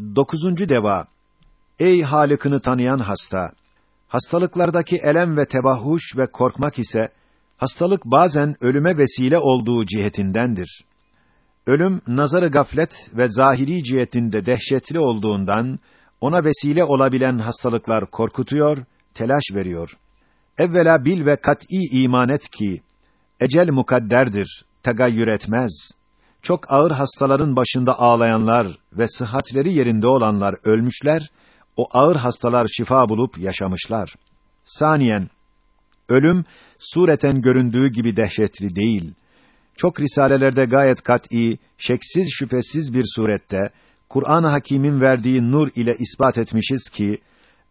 Dokuzuncu deva. Ey Halık'ını tanıyan hasta! Hastalıklardaki elem ve tebahhuş ve korkmak ise, hastalık bazen ölüme vesile olduğu cihetindendir. Ölüm, nazarı gaflet ve zahiri cihetinde dehşetli olduğundan, ona vesile olabilen hastalıklar korkutuyor, telaş veriyor. Evvela bil ve kat'î iman et ki, ecel mukadderdir, tegayyür etmez. Çok ağır hastaların başında ağlayanlar ve sıhhatleri yerinde olanlar ölmüşler, o ağır hastalar şifa bulup yaşamışlar. Saniyen, ölüm, sureten göründüğü gibi dehşetli değil. Çok risalelerde gayet kat'î, şeksiz şüphesiz bir surette, Kur'an-ı Hakîm'in verdiği nur ile ispat etmişiz ki,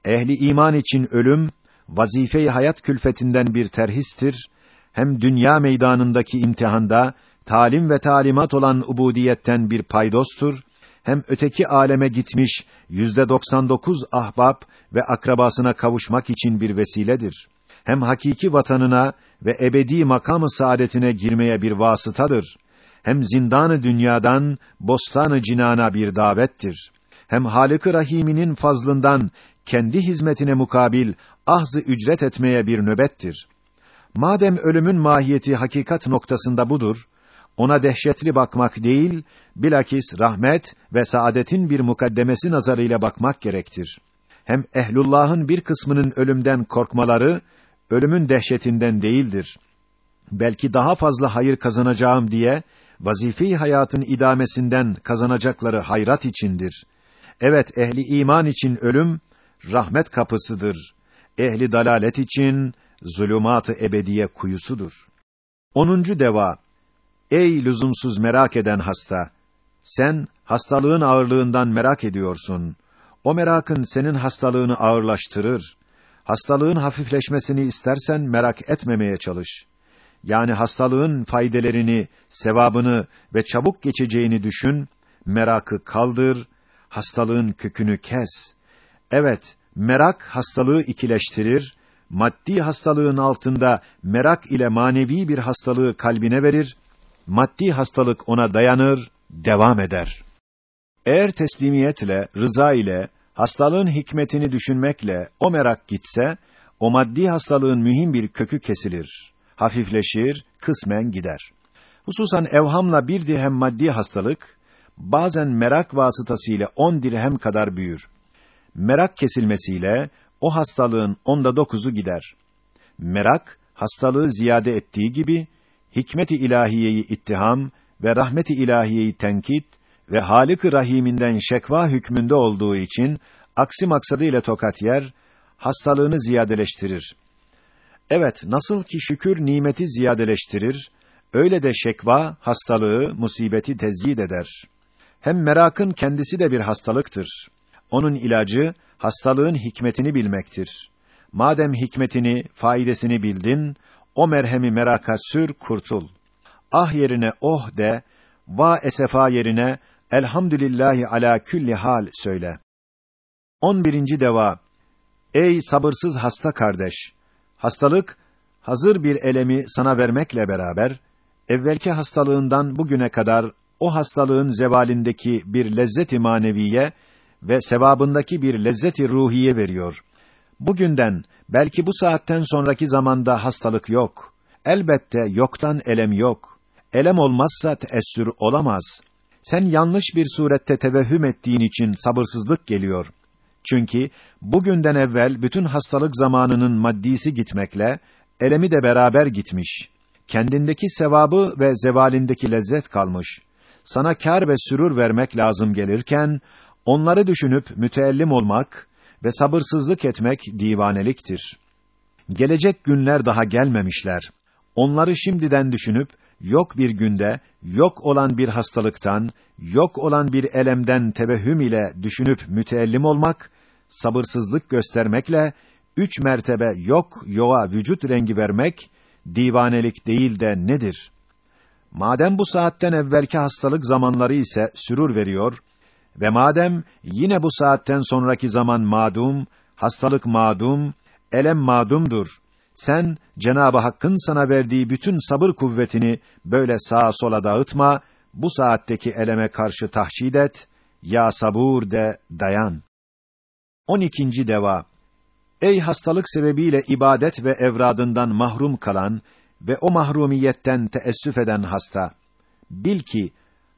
ehli iman için ölüm, vazife-i hayat külfetinden bir terhistir, hem dünya meydanındaki imtihanda, talim ve talimat olan ubudiyetten bir paydostur, hem öteki aleme gitmiş yüzde 99 ahbap ve akrabasına kavuşmak için bir vesiledir. Hem hakiki vatanına ve ebedi makamı saadetine girmeye bir vasıtadır. Hem zindanı dünyadan bostanı cinana bir davettir. Hem Halık-ı Rahim'inin fazlından kendi hizmetine mukabil ahzı ücret etmeye bir nöbettir. Madem ölümün mahiyeti hakikat noktasında budur, ona dehşetli bakmak değil, bilakis rahmet ve saadetin bir mukaddemesi nazarıyla bakmak gerektir. Hem ehlullahın bir kısmının ölümden korkmaları, ölümün dehşetinden değildir. Belki daha fazla hayır kazanacağım diye, vazife hayatın idamesinden kazanacakları hayrat içindir. Evet, ehli iman için ölüm, rahmet kapısıdır. Ehli dalalet için, zulümat-ı ebediye kuyusudur. Onuncu deva, Ey lüzumsuz merak eden hasta! Sen, hastalığın ağırlığından merak ediyorsun. O merakın senin hastalığını ağırlaştırır. Hastalığın hafifleşmesini istersen merak etmemeye çalış. Yani hastalığın faydelerini, sevabını ve çabuk geçeceğini düşün, merakı kaldır, hastalığın kökünü kes. Evet, merak hastalığı ikileştirir, maddi hastalığın altında merak ile manevi bir hastalığı kalbine verir, maddi hastalık ona dayanır, devam eder. Eğer teslimiyetle, rıza ile, hastalığın hikmetini düşünmekle o merak gitse, o maddi hastalığın mühim bir kökü kesilir, hafifleşir, kısmen gider. Hususan evhamla bir dirhem maddi hastalık, bazen merak vasıtasıyla on dirhem kadar büyür. Merak kesilmesiyle, o hastalığın onda dokuzu gider. Merak, hastalığı ziyade ettiği gibi, hikmet-i ilahiyeyi ittiham ve rahmet-i ilahiyeyi tenkit ve Halik-i Rahim'inden şekva hükmünde olduğu için aksi maksadıyla tokat yer, hastalığını ziyadeleştirir. Evet, nasıl ki şükür nimeti ziyadeleştirir, öyle de şekva hastalığı, musibeti tezyid eder. Hem merakın kendisi de bir hastalıktır. Onun ilacı hastalığın hikmetini bilmektir. Madem hikmetini, faidesini bildin, o merhemi meraka sür, kurtul. Ah yerine oh de, va esefa yerine elhamdülillahi ala külli hal söyle. 11. deva. Ey sabırsız hasta kardeş! Hastalık hazır bir elemi sana vermekle beraber evvelki hastalığından bugüne kadar o hastalığın zevalindeki bir lezzet-i maneviye ve sevabındaki bir lezzet-i ruhiye veriyor. Bugünden, belki bu saatten sonraki zamanda hastalık yok. Elbette yoktan elem yok. Elem olmazsa teessür olamaz. Sen yanlış bir surette tevehhüm ettiğin için sabırsızlık geliyor. Çünkü bugünden evvel bütün hastalık zamanının maddisi gitmekle, elemi de beraber gitmiş. Kendindeki sevabı ve zevalindeki lezzet kalmış. Sana kâr ve sürur vermek lazım gelirken, onları düşünüp müteellim olmak, ve sabırsızlık etmek divaneliktir. Gelecek günler daha gelmemişler. Onları şimdiden düşünüp yok bir günde yok olan bir hastalıktan, yok olan bir elemden tebehüm ile düşünüp müteellim olmak, sabırsızlık göstermekle üç mertebe yok yoğa vücut rengi vermek divanelik değil de nedir? Madem bu saatten evvelki hastalık zamanları ise sürur veriyor, ve madem yine bu saatten sonraki zaman madum, hastalık madum, elem madumdur. Sen Cenabı Hakk'ın sana verdiği bütün sabır kuvvetini böyle sağa sola dağıtma, bu saatteki eleme karşı tahşid et, Ya sabur de dayan. 12. deva Ey hastalık sebebiyle ibadet ve evradından mahrum kalan ve o mahrumiyetten teessüf eden hasta. Bil ki,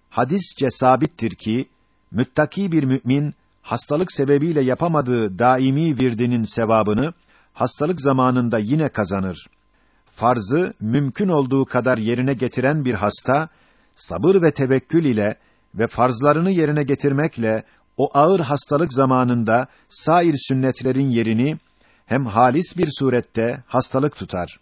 hadisçe sabittir ki, müttaki bir mümin, hastalık sebebiyle yapamadığı daimi virdinin sevabını, hastalık zamanında yine kazanır. Farzı, mümkün olduğu kadar yerine getiren bir hasta, sabır ve tevekkül ile ve farzlarını yerine getirmekle, o ağır hastalık zamanında, sair sünnetlerin yerini, hem halis bir surette hastalık tutar.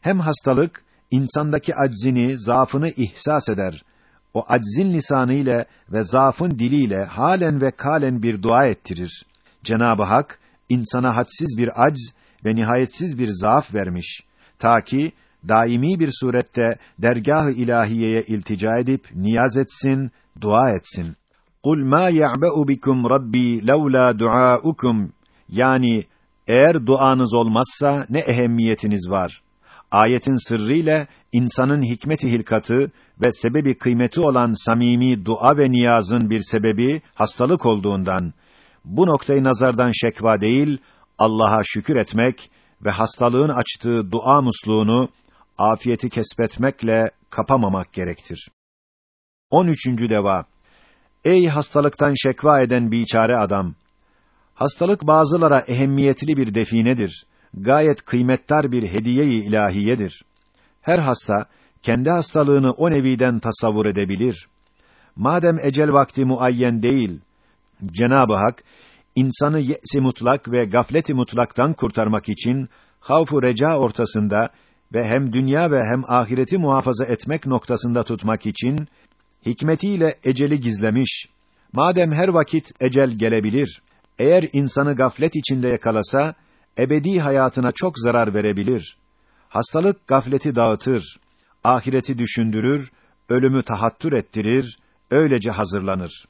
Hem hastalık, insandaki aczini, zaafını ihsas eder. O aczin lisanı ile ve zaafın diliyle halen ve kalen bir dua ettirir. Cenab-ı Hak, insana hadsiz bir acz ve nihayetsiz bir zaaf vermiş. Ta ki, daimi bir surette dergah-ı ilahiyeye iltica edip niyaz etsin, dua etsin. Kul ma ya'ba'u bikum rabbi lawla duaukum. Yani eğer duanız olmazsa ne ehemmiyetiniz var? Ayetin sırrı ile insanın hikmet-i hilkatı ve sebebi kıymeti olan samimi dua ve niyazın bir sebebi hastalık olduğundan bu noktayı nazardan şekva değil Allah'a şükür etmek ve hastalığın açtığı dua musluğunu afiyeti kesbetmekle kapamamak gerektir. 13. deva Ey hastalıktan şekva eden biçare adam Hastalık bazılara ehemmiyetli bir definedir. Gayet kıymetdar bir hediye-i ilahiyedir. Her hasta kendi hastalığını o neviden tasavvur edebilir. Madem ecel vakti muayyen değil, Cenab-ı Hak insanı ye'si mutlak ve gafleti mutlaktan kurtarmak için havfu reca ortasında ve hem dünya ve hem ahireti muhafaza etmek noktasında tutmak için hikmetiyle eceli gizlemiş. Madem her vakit ecel gelebilir, eğer insanı gaflet içinde yakalasa, ebedi hayatına çok zarar verebilir. Hastalık gafleti dağıtır, ahireti düşündürür, ölümü tahattür ettirir, öylece hazırlanır.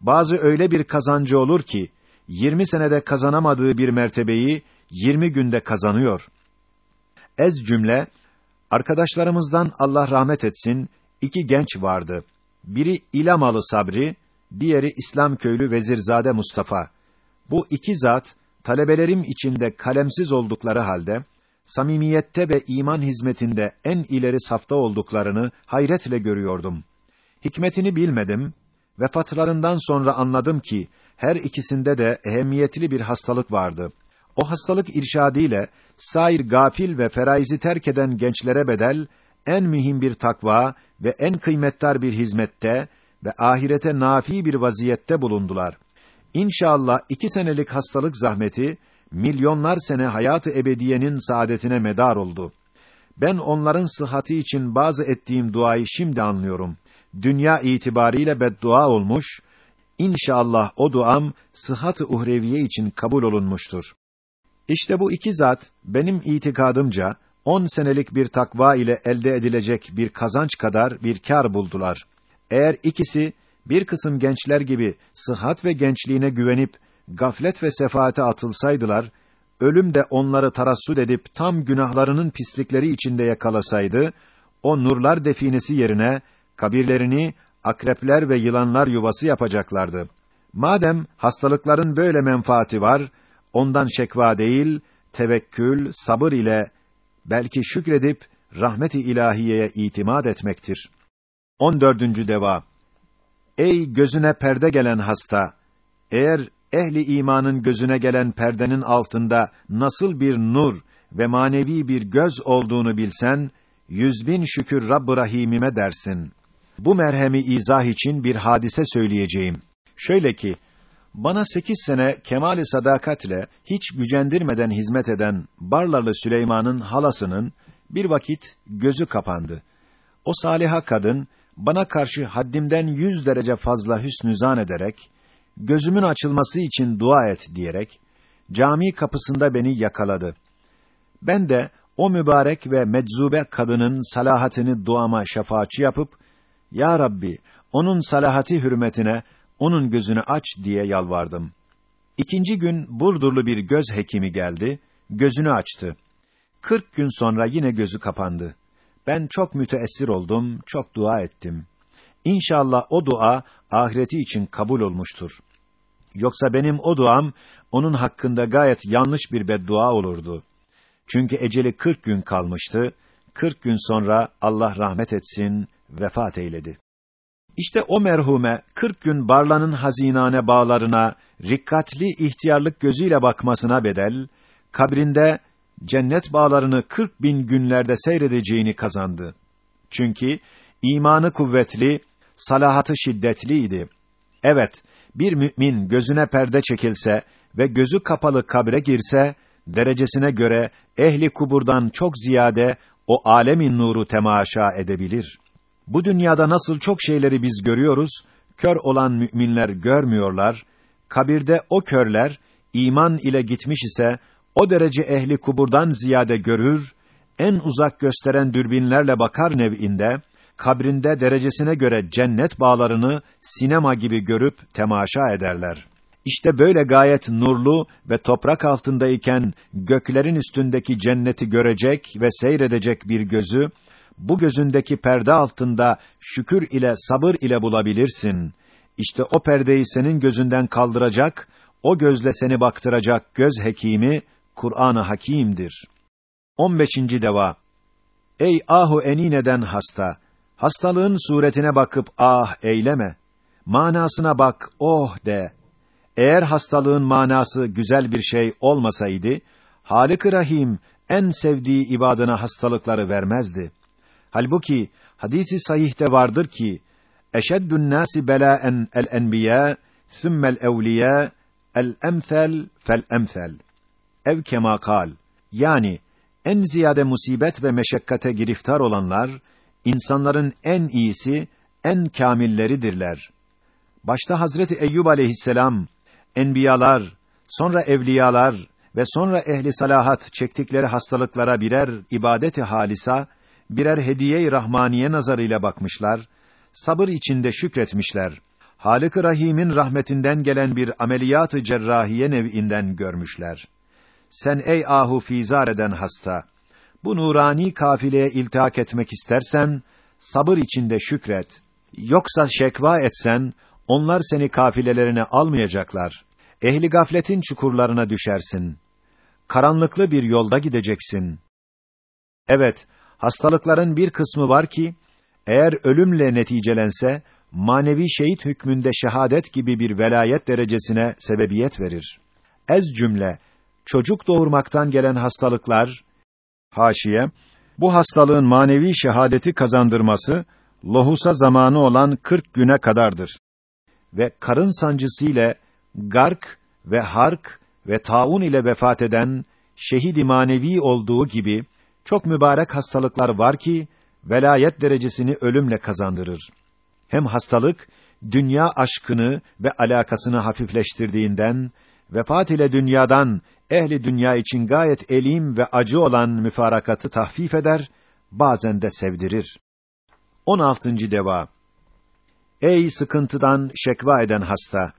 Bazı öyle bir kazancı olur ki, 20 senede kazanamadığı bir mertebeyi 20 günde kazanıyor. Ez cümle, arkadaşlarımızdan Allah rahmet etsin, iki genç vardı. Biri İlamalı Sabri, diğeri İslam köylü Vezirzade Mustafa. Bu iki zat talebelerim içinde kalemsiz oldukları halde samimiyette ve iman hizmetinde en ileri safta olduklarını hayretle görüyordum. Hikmetini bilmedim. Vefatlarından sonra anladım ki her ikisinde de ehemmiyetli bir hastalık vardı. O hastalık irşadiyle sair gafil ve feraizi terk eden gençlere bedel en mühim bir takva ve en kıymetdar bir hizmette ve ahirete nafi bir vaziyette bulundular. İnşallah iki senelik hastalık zahmeti, milyonlar sene hayatı ebediyenin saadetine medar oldu. Ben onların sıhhati için bazı ettiğim duayı şimdi anlıyorum. Dünya itibariyle beddua olmuş, İnşallah o duam sıhhat-ı uhreviye için kabul olunmuştur. İşte bu iki zat benim itikadımca on senelik bir takva ile elde edilecek bir kazanç kadar bir kar buldular. Eğer ikisi bir kısım gençler gibi sıhhat ve gençliğine güvenip gaflet ve sefaate atılsaydılar, ölüm de onları tarassud edip tam günahlarının pislikleri içinde yakalasaydı, o nurlar definesi yerine kabirlerini akrepler ve yılanlar yuvası yapacaklardı. Madem hastalıkların böyle menfaati var, ondan şekva değil, tevekkül, sabır ile belki şükredip rahmet-i ilahiyeye itimat etmektir. 14. deva Ey gözüne perde gelen hasta! Eğer ehli imanın gözüne gelen perdenin altında nasıl bir nur ve manevi bir göz olduğunu bilsen, yüz bin şükür Rabb-ı Rahimime dersin. Bu merhemi izah için bir hadise söyleyeceğim. Şöyle ki, bana sekiz sene kemali sadakatle hiç gücendirmeden hizmet eden Barlarlı Süleyman'ın halasının bir vakit gözü kapandı. O saliha kadın bana karşı haddimden yüz derece fazla hüsnü zan ederek, gözümün açılması için dua et diyerek, cami kapısında beni yakaladı. Ben de o mübarek ve meczube kadının salahatini duama şefaatçi yapıp, Ya Rabbi, onun salahati hürmetine, onun gözünü aç diye yalvardım. İkinci gün Burdurlu bir göz hekimi geldi, gözünü açtı. Kırk gün sonra yine gözü kapandı. Ben çok müteessir oldum, çok dua ettim. İnşallah o dua ahireti için kabul olmuştur. Yoksa benim o duam onun hakkında gayet yanlış bir beddua olurdu. Çünkü eceli 40 gün kalmıştı. 40 gün sonra Allah rahmet etsin vefat eyledi. İşte o merhume 40 gün Barla'nın hazinane bağlarına rikkatli ihtiyarlık gözüyle bakmasına bedel, kabrinde cennet bağlarını 40 bin günlerde seyredeceğini kazandı. Çünkü imanı kuvvetli, salahatı şiddetliydi. Evet, bir mümin gözüne perde çekilse ve gözü kapalı kabre girse, derecesine göre ehli kuburdan çok ziyade o alemin nuru temaşa edebilir. Bu dünyada nasıl çok şeyleri biz görüyoruz, kör olan müminler görmüyorlar, kabirde o körler, iman ile gitmiş ise, o derece ehli kuburdan ziyade görür, en uzak gösteren dürbinlerle bakar nev'inde, kabrinde derecesine göre cennet bağlarını sinema gibi görüp temaşa ederler. İşte böyle gayet nurlu ve toprak altındayken göklerin üstündeki cenneti görecek ve seyredecek bir gözü bu gözündeki perde altında şükür ile sabır ile bulabilirsin. İşte o perdeyi senin gözünden kaldıracak, o gözle seni baktıracak göz hekimi Kur'an-ı Hakîm'dir. 15. deva Ey ahu enineden hasta, hastalığın suretine bakıp ah eyleme. Manasına bak, oh de. Eğer hastalığın manası güzel bir şey olmasaydı, Halık-ı Rahim en sevdiği ibadına hastalıkları vermezdi. Halbuki hadisi sahihte vardır ki eşeddün nasi belaen el enbiya thummel evliya el emsel fel emsel ev kema kal yani en ziyade musibet ve meşakkate giriftar olanlar insanların en iyisi en kamilleridirler. Başta Hazreti Eyyub aleyhisselam enbiyalar, sonra evliyalar ve sonra ehli salahat çektikleri hastalıklara birer ibadeti halisa birer hediye-i rahmaniye nazarıyla bakmışlar, sabır içinde şükretmişler. Halık-ı Rahim'in rahmetinden gelen bir ameliyat-ı cerrahiye nev'inden görmüşler. Sen ey ahu fizar eden hasta, bu nurani kafileye iltihak etmek istersen, sabır içinde şükret. Yoksa şekva etsen, onlar seni kafilelerine almayacaklar. Ehli gafletin çukurlarına düşersin. Karanlıklı bir yolda gideceksin. Evet, hastalıkların bir kısmı var ki eğer ölümle neticelense manevi şehit hükmünde şehadet gibi bir velayet derecesine sebebiyet verir. Ez cümle çocuk doğurmaktan gelen hastalıklar haşiye bu hastalığın manevi şehadeti kazandırması lohusa zamanı olan 40 güne kadardır. Ve karın sancısı ile gark ve hark ve taun ile vefat eden şehid-i manevi olduğu gibi çok mübarek hastalıklar var ki velayet derecesini ölümle kazandırır. Hem hastalık dünya aşkını ve alakasını hafifleştirdiğinden vefat ile dünyadan ehli dünya için gayet elim ve acı olan müfarakatı tahfif eder, bazen de sevdirir. 16. deva Ey sıkıntıdan şekva eden hasta!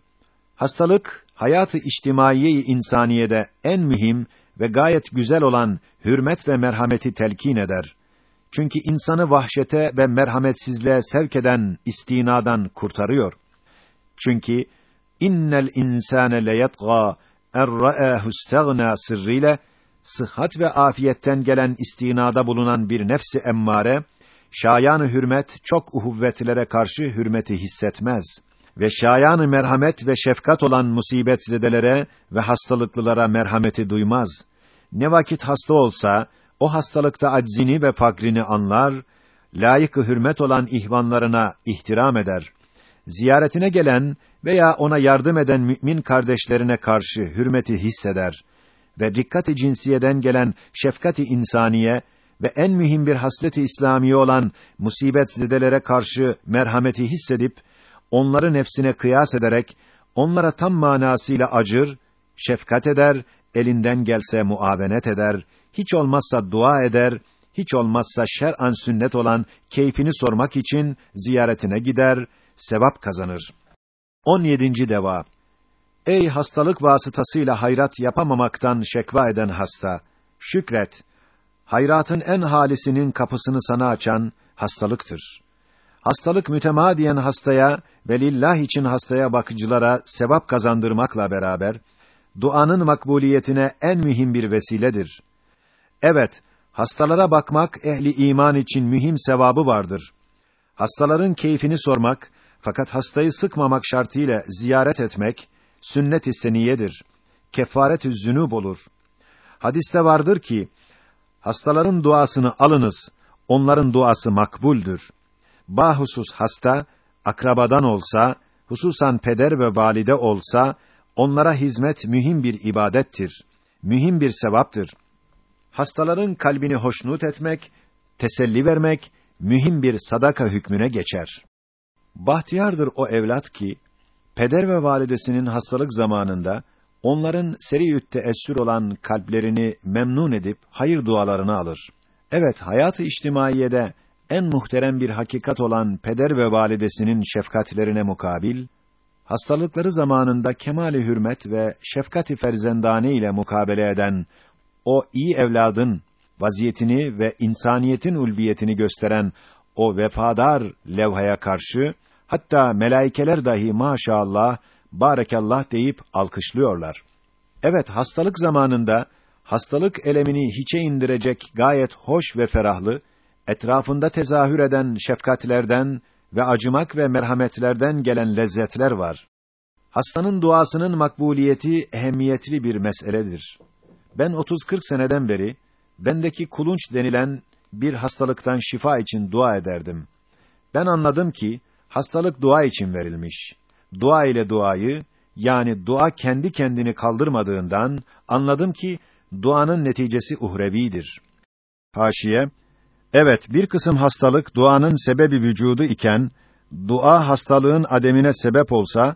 Hastalık, hayatı içtimaiye insaniyede en mühim ve gayet güzel olan hürmet ve merhameti telkin eder. Çünkü insanı vahşete ve merhametsizliğe sevk eden istinadan kurtarıyor. Çünkü innel insane leyatgâ er-ra'ahu istaghna sırrıyla sıhhat ve afiyetten gelen istinada bulunan bir nefsi emmare şayanı hürmet çok uhuvvetlere karşı hürmeti hissetmez ve şayanı merhamet ve şefkat olan musibetzedelere ve hastalıklılara merhameti duymaz. Ne vakit hasta olsa o hastalıkta aczini ve fakrini anlar, layık hürmet olan ihvanlarına ihtiram eder. Ziyaretine gelen veya ona yardım eden mümin kardeşlerine karşı hürmeti hisseder ve dikkat-i cinsiyeden gelen şefkat-i insaniye ve en mühim bir hasleti İslamiye olan musibet zidelere karşı merhameti hissedip onları nefsine kıyas ederek onlara tam manasıyla acır, şefkat eder, elinden gelse muavenet eder, hiç olmazsa dua eder, hiç olmazsa şer'an sünnet olan keyfini sormak için ziyaretine gider, sevap kazanır. 17. deva Ey hastalık vasıtasıyla hayrat yapamamaktan şekva eden hasta, şükret. Hayratın en halisinin kapısını sana açan hastalıktır. hastalık mütemadiyen hastaya ve lillah için hastaya bakıcılara sevap kazandırmakla beraber, duanın makbuliyetine en mühim bir vesiledir. Evet, hastalara bakmak ehli iman için mühim sevabı vardır. Hastaların keyfini sormak, fakat hastayı sıkmamak şartıyla ziyaret etmek, sünnet-i seniyedir. Kefaret-ü zünub olur. Hadiste vardır ki, hastaların duasını alınız, onların duası makbuldür. Bahusus hasta, akrabadan olsa, hususan peder ve valide olsa, onlara hizmet mühim bir ibadettir. Mühim bir sevaptır. Hastaların kalbini hoşnut etmek, teselli vermek, mühim bir sadaka hükmüne geçer. Bahtiyardır o evlat ki, peder ve validesinin hastalık zamanında, onların seri teessür olan kalplerini memnun edip hayır dualarını alır. Evet, hayat-ı içtimaiyede en muhterem bir hakikat olan peder ve validesinin şefkatlerine mukabil, hastalıkları zamanında kemali hürmet ve şefkati ferzendane ile mukabele eden o iyi evladın vaziyetini ve insaniyetin ulviyetini gösteren o vefadar levhaya karşı hatta melaikeler dahi maşallah barekallah deyip alkışlıyorlar. Evet hastalık zamanında hastalık elemini hiçe indirecek gayet hoş ve ferahlı etrafında tezahür eden şefkatlerden ve acımak ve merhametlerden gelen lezzetler var. Hastanın duasının makbuliyeti ehemmiyetli bir meseledir. Ben 30-40 seneden beri bendeki kulunç denilen bir hastalıktan şifa için dua ederdim. Ben anladım ki hastalık dua için verilmiş. Dua ile duayı yani dua kendi kendini kaldırmadığından anladım ki duanın neticesi uhrevidir. Haşiye Evet, bir kısım hastalık duanın sebebi vücudu iken dua hastalığın ademine sebep olsa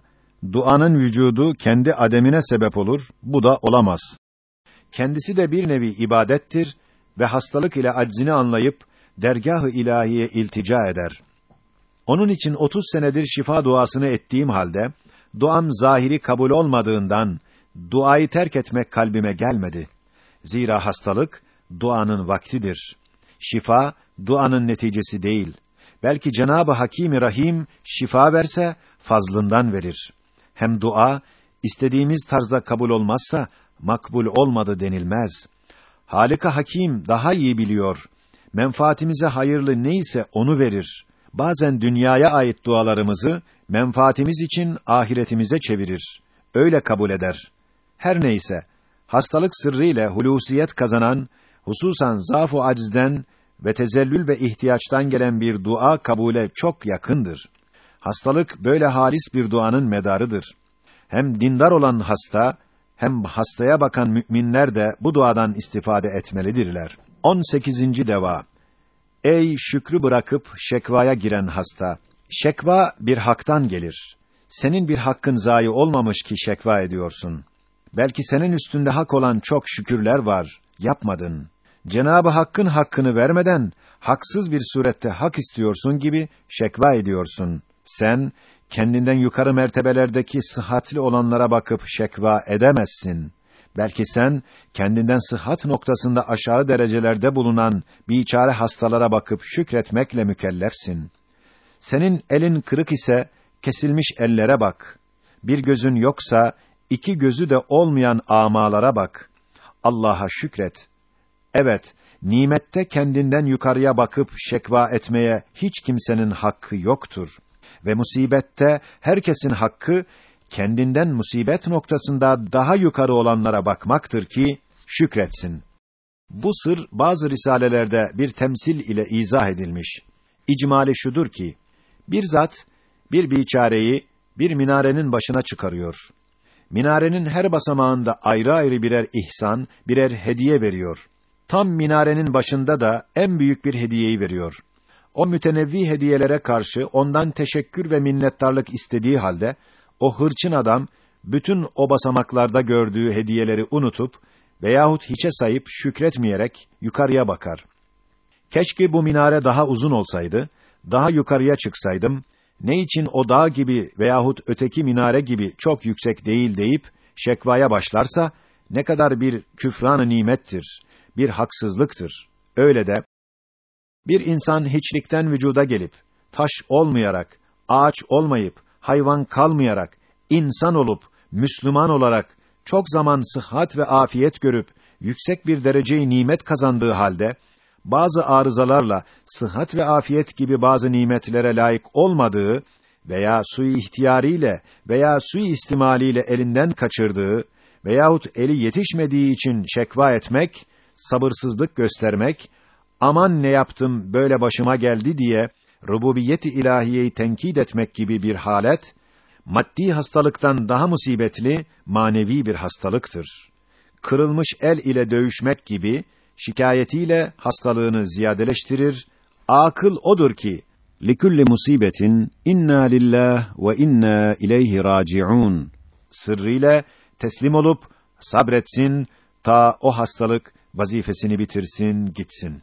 duanın vücudu kendi ademine sebep olur. Bu da olamaz. Kendisi de bir nevi ibadettir ve hastalık ile aczini anlayıp dergah-ı ilahiye iltica eder. Onun için 30 senedir şifa duasını ettiğim halde duam zahiri kabul olmadığından duayı terk etmek kalbime gelmedi. Zira hastalık duanın vaktidir. Şifa duanın neticesi değil. Belki Cenabı Hakim Rahim şifa verse fazlından verir. Hem dua istediğimiz tarzda kabul olmazsa makbul olmadı denilmez. Halika Hakim daha iyi biliyor. Menfaatimize hayırlı neyse onu verir. Bazen dünyaya ait dualarımızı menfaatimiz için ahiretimize çevirir. Öyle kabul eder. Her neyse, hastalık sırrı ile hulusiyet kazanan, hususan zafu acizden ve tezellül ve ihtiyaçtan gelen bir dua kabule çok yakındır. Hastalık böyle halis bir duanın medarıdır. Hem dindar olan hasta hem hastaya bakan müminler de bu duadan istifade etmelidirler. 18. deva. Ey şükrü bırakıp şekvaya giren hasta. Şekva bir haktan gelir. Senin bir hakkın zayi olmamış ki şekva ediyorsun. Belki senin üstünde hak olan çok şükürler var. Yapmadın. Cenabı Hakk'ın hakkını vermeden haksız bir surette hak istiyorsun gibi şekva ediyorsun. Sen kendinden yukarı mertebelerdeki sıhhatli olanlara bakıp şekva edemezsin. Belki sen kendinden sıhhat noktasında aşağı derecelerde bulunan biçare hastalara bakıp şükretmekle mükellefsin. Senin elin kırık ise kesilmiş ellere bak. Bir gözün yoksa iki gözü de olmayan amalara bak. Allah'a şükret. Evet, nimette kendinden yukarıya bakıp şekva etmeye hiç kimsenin hakkı yoktur ve musibette herkesin hakkı kendinden musibet noktasında daha yukarı olanlara bakmaktır ki şükretsin. Bu sır bazı risalelerde bir temsil ile izah edilmiş. İcmali şudur ki bir zat bir biçareyi bir minarenin başına çıkarıyor. Minarenin her basamağında ayrı ayrı birer ihsan, birer hediye veriyor. Tam minarenin başında da en büyük bir hediyeyi veriyor o mütenevvi hediyelere karşı ondan teşekkür ve minnettarlık istediği halde o hırçın adam bütün o basamaklarda gördüğü hediyeleri unutup veyahut hiçe sayıp şükretmeyerek yukarıya bakar. Keşke bu minare daha uzun olsaydı, daha yukarıya çıksaydım, ne için o dağ gibi veyahut öteki minare gibi çok yüksek değil deyip şekvaya başlarsa ne kadar bir küfran-ı nimettir, bir haksızlıktır. Öyle de bir insan hiçlikten vücuda gelip taş olmayarak, ağaç olmayıp, hayvan kalmayarak, insan olup, Müslüman olarak, çok zaman sıhhat ve afiyet görüp, yüksek bir dereceyi nimet kazandığı halde, bazı arızalarla sıhhat ve afiyet gibi bazı nimetlere layık olmadığı veya sui ihtiyariyle veya sui istimaliyle elinden kaçırdığı veyahut eli yetişmediği için şekva etmek, sabırsızlık göstermek, aman ne yaptım böyle başıma geldi diye rububiyeti ilahiyeyi tenkit etmek gibi bir halet, maddi hastalıktan daha musibetli manevi bir hastalıktır. Kırılmış el ile dövüşmek gibi şikayetiyle hastalığını ziyadeleştirir. Akıl odur ki likulli musibetin inna lillah ve inna ileyhi raciun sırrıyla teslim olup sabretsin ta o hastalık vazifesini bitirsin gitsin.